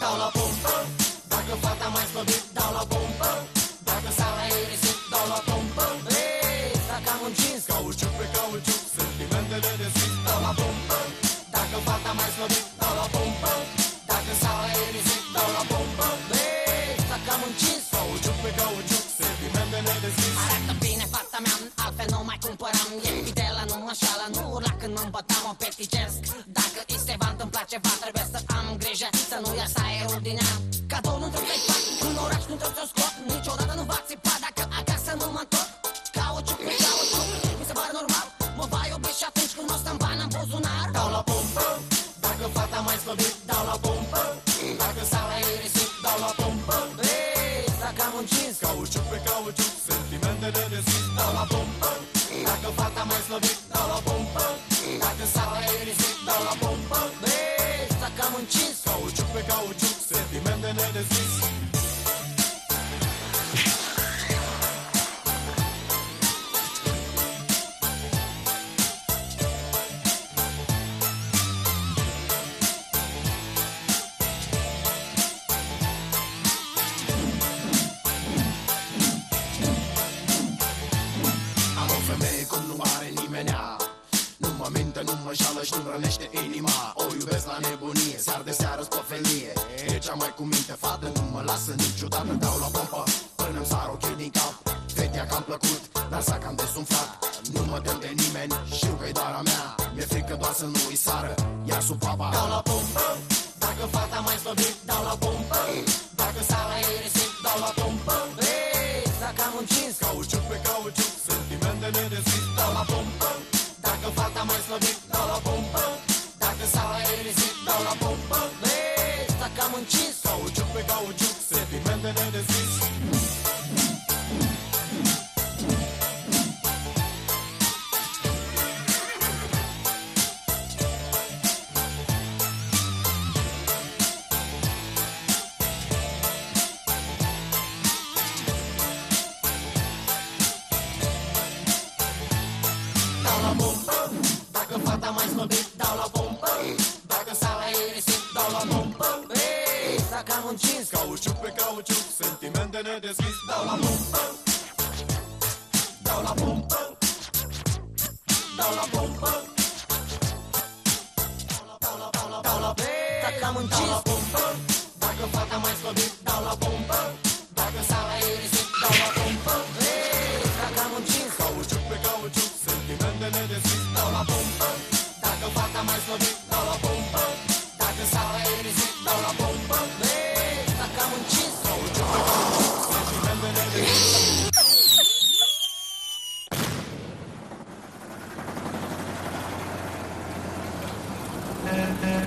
Dau la pompă Dacă fata mai slăbit Dau la pompă. Dacă sala e risip Dau la pompă. Ei, dacă am încins Cauciuc pe cauciuc, sentimentele de zi Dau la pompă. Dacă fata mai slăbit mă îmbătam O peticesc Dacă îi se va întâmpla ceva Trebuie să am grijă Să nu iasă aerul din ea Cadou nu trebuie să fac În oraș nu trebuie să o scot. Niciodată nu va țipa Dacă acasă nu mă întorc. Cauciuc pe cauciuc Mi se pare normal. Mă va iubi și atunci când o stăm bani în buzunar. Dau la pompă Dacă fata mai slăbit Dau la pompă. Dacă sala e risip Dau la pompă. Ei, dacă am încins. Cauciuc pe cauciuc, sentimentele de zi dau la pompă. Dacă fata mai slăbit, dau la pompă Dacă sala e risip, dau la pompă Vezi, dacă am încins Cauciuc pe cauciuc, sentimentele de zi Am o femeie cum nu are nimenea Nu mă minte, nu mă șală și nu rănește inima. O iubesc la nebunie, sear de seară pe felie. E cea mai cu minte fată, nu mă lasă niciodată Dau la pompă. Până-mi sar ochii din cap Fetea că-am plăcut, dar s-a cam desumflat. Nu mă tem de nimeni, știu că-i doar a mea. Mi-e frică doar să nu-i sară Iar sub papa. Dau la pompă Dacă fata mai slăbit, dau la pompă. Dacă sala e risip, dau la pompă. Vezi, dacă am încins Cauciuc pe cauciuc, sentimentele de zi dau la pompă pompă Dacă sala e risip, dau la pompă Vezi, dacă am încins Cauciuc pe cauciuc, sentimentele de zi Dau la pompă Dau la pompă Dau la pompă Dau la, dau la, dau la Dacă am încins Dau la pompă Dacă fata mai slăbit, dau la pompă Dacă sala e risip, dau la pompă Vezi, dacă am încins Cauciuc pe cauciuc, sentimentele de zi dau la pompă Dacă fata mai slăbit, Mm-hmm.